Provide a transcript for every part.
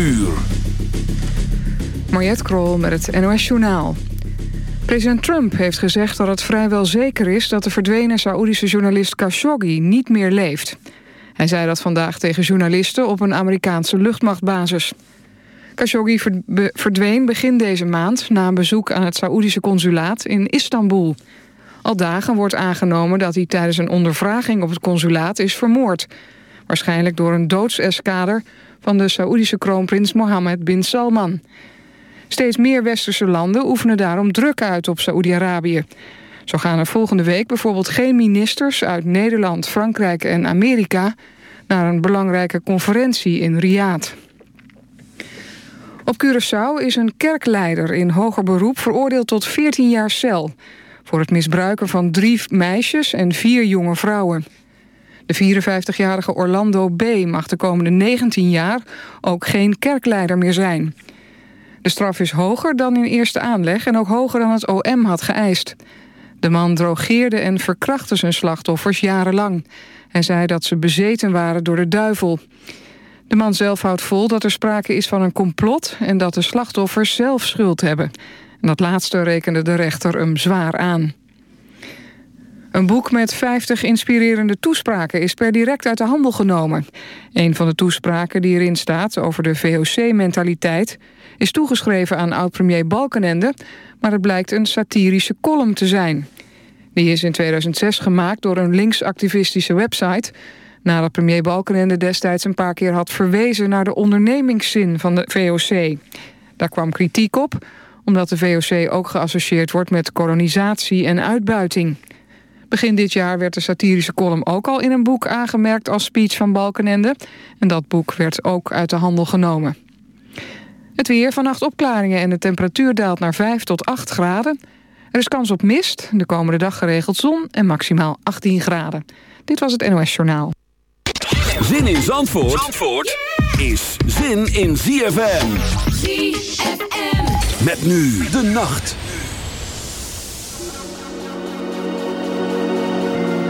uur. Mariette Krol met het NOS Journaal. President Trump heeft gezegd dat het vrijwel zeker is... dat de verdwenen Saoedische journalist Khashoggi niet meer leeft. Hij zei dat vandaag tegen journalisten op een Amerikaanse luchtmachtbasis. Khashoggi verdween begin deze maand... na een bezoek aan het Saoedische consulaat in Istanbul. Al dagen wordt aangenomen dat hij tijdens een ondervraging op het consulaat is vermoord. Waarschijnlijk door een doodseskader van de Saoedische kroonprins Mohammed bin Salman... Steeds meer westerse landen oefenen daarom druk uit op Saoedi-Arabië. Zo gaan er volgende week bijvoorbeeld geen ministers uit Nederland, Frankrijk en Amerika... naar een belangrijke conferentie in Riyadh. Op Curaçao is een kerkleider in hoger beroep veroordeeld tot 14 jaar cel... voor het misbruiken van drie meisjes en vier jonge vrouwen. De 54-jarige Orlando B. mag de komende 19 jaar ook geen kerkleider meer zijn... De straf is hoger dan in eerste aanleg en ook hoger dan het OM had geëist. De man drogeerde en verkrachtte zijn slachtoffers jarenlang. Hij zei dat ze bezeten waren door de duivel. De man zelf houdt vol dat er sprake is van een complot... en dat de slachtoffers zelf schuld hebben. En dat laatste rekende de rechter hem zwaar aan. Een boek met 50 inspirerende toespraken is per direct uit de handel genomen. Een van de toespraken die erin staat over de VOC-mentaliteit is toegeschreven aan oud-premier Balkenende... maar het blijkt een satirische column te zijn. Die is in 2006 gemaakt door een linksactivistische website... nadat premier Balkenende destijds een paar keer had verwezen... naar de ondernemingszin van de VOC. Daar kwam kritiek op, omdat de VOC ook geassocieerd wordt... met kolonisatie en uitbuiting. Begin dit jaar werd de satirische column ook al in een boek aangemerkt als speech van Balkenende. En dat boek werd ook uit de handel genomen. Het weer, vannacht opklaringen en de temperatuur daalt naar 5 tot 8 graden. Er is kans op mist, de komende dag geregeld zon en maximaal 18 graden. Dit was het NOS Journaal. Zin in Zandvoort, Zandvoort is zin in ZFM. ZFM. Met nu de nacht.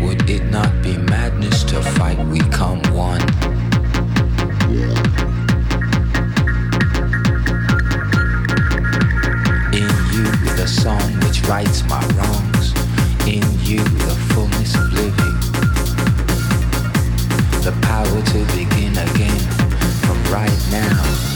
Would it not be madness to fight? We come one. In you, the song which rights my wrongs. In you, the fullness of living. The power to begin again from right now.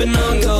keeping on going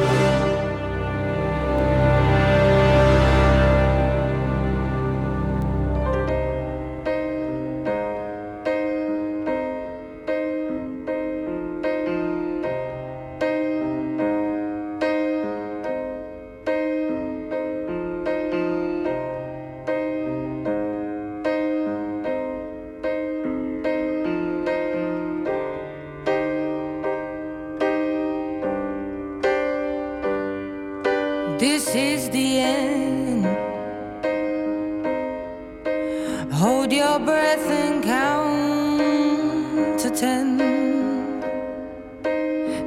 hesitant.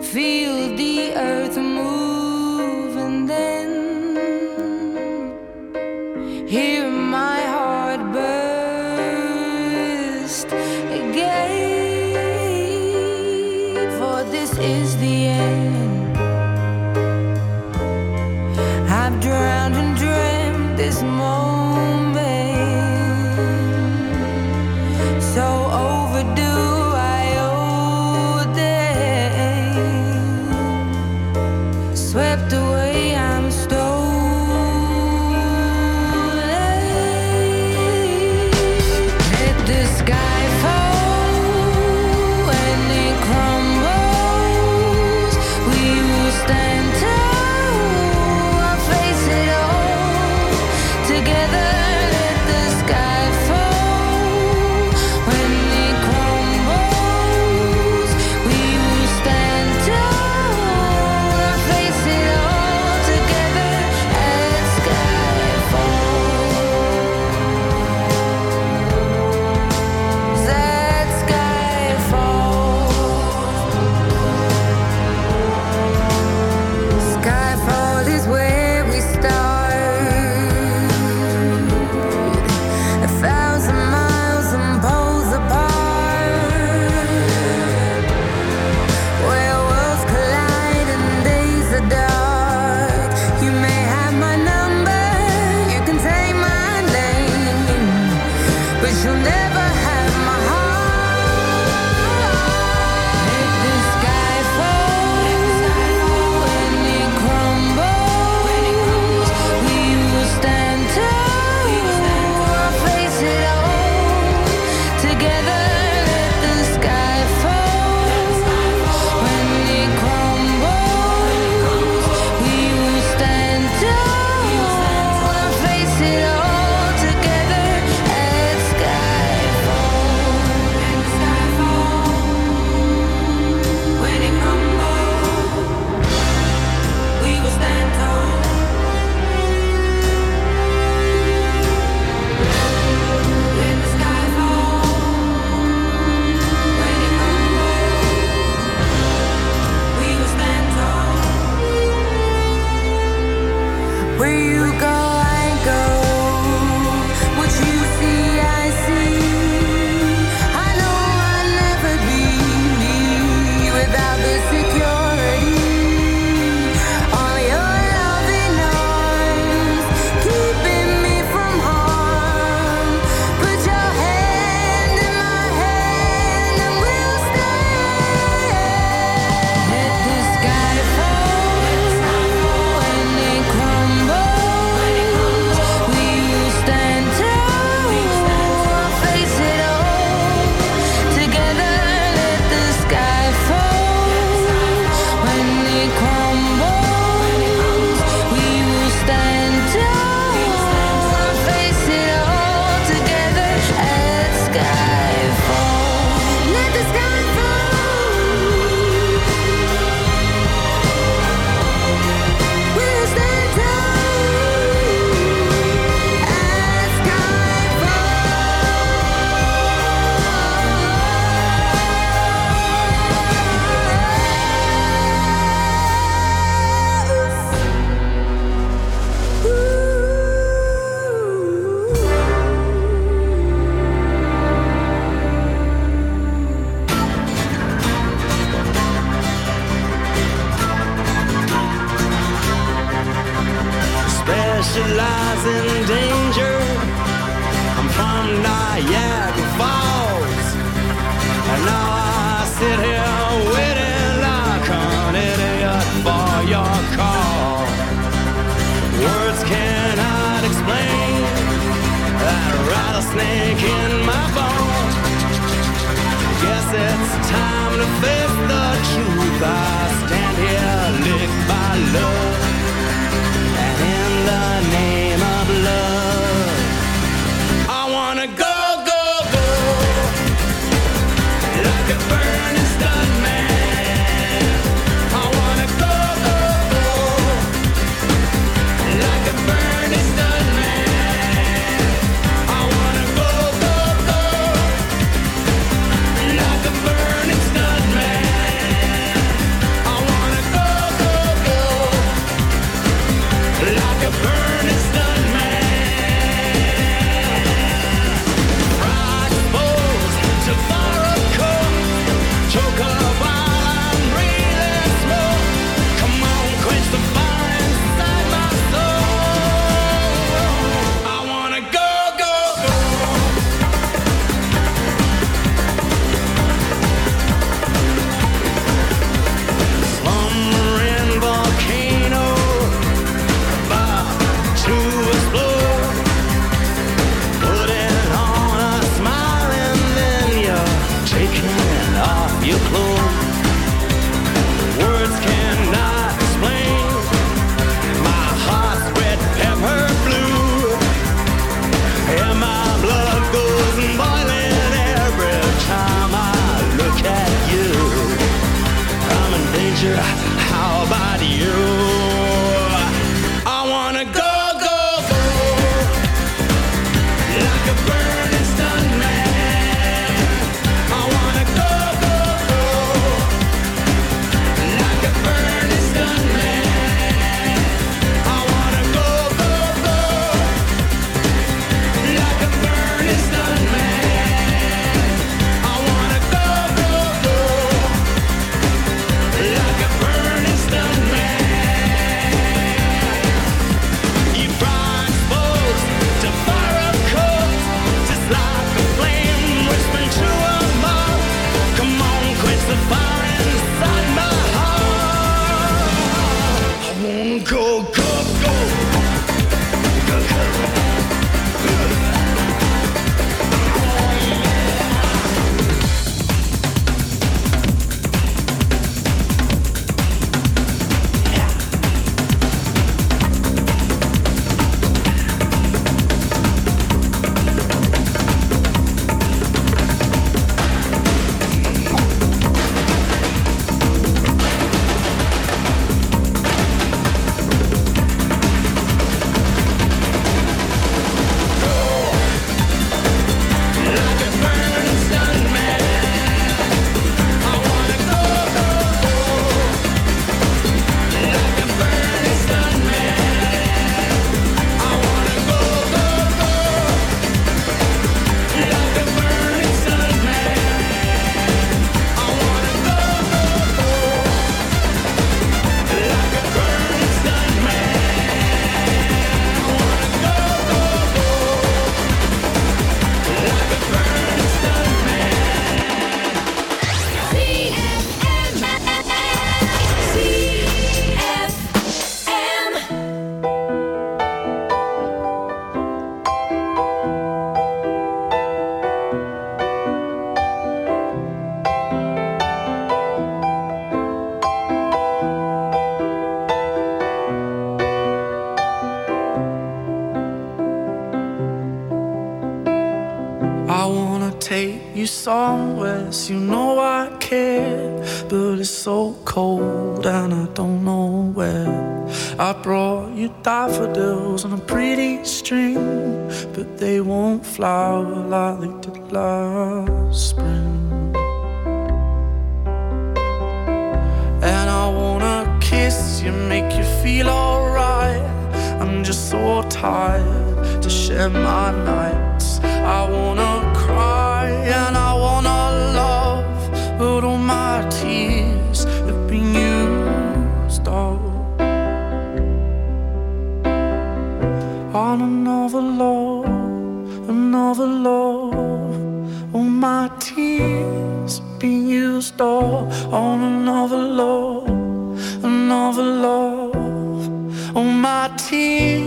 Feel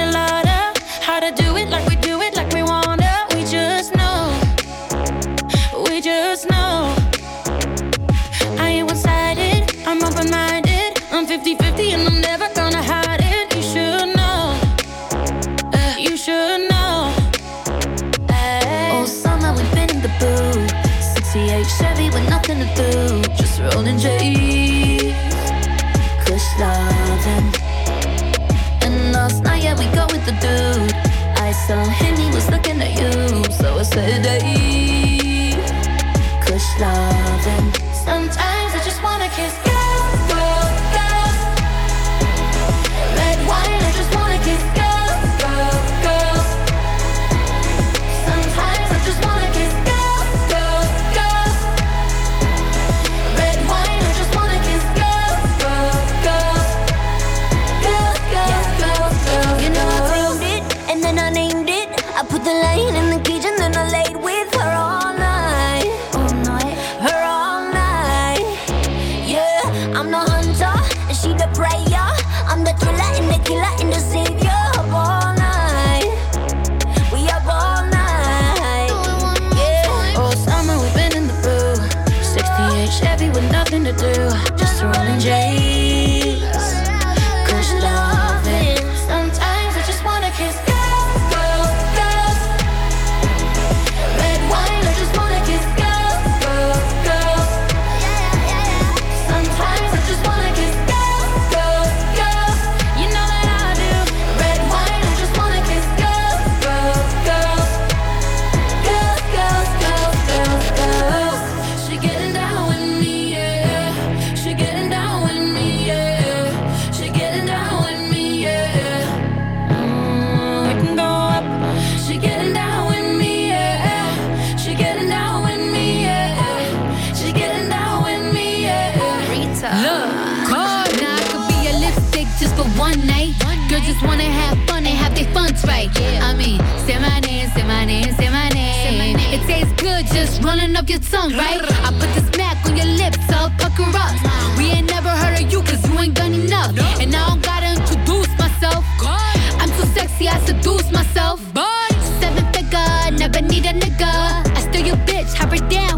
All. wanna do it like we do it, like we wanna. We just know. We just know. I ain't one-sided. I'm open-minded. I'm 50-50 and I'm never gonna hide it. You should know. Uh, you should know. Summer we've been in the booth. 68 Chevy with nothing to do. Just rolling J's. Kush loving. The dude. I saw him, he was looking at you. So I said, hey. Kush loving. Sometimes I just wanna kiss girls, girls, girls. Red wine, I just wanna kiss just wanna have fun and have their funds right. I mean, say my name, say my name, say my name. It tastes good just running up your tongue, right? I put the smack on your lips, so pucker up. We ain't never heard of you cause you ain't done enough. And I don't gotta introduce myself. I'm too sexy, I seduce myself. Seven figure, never need a nigga. I steal your bitch, hop her down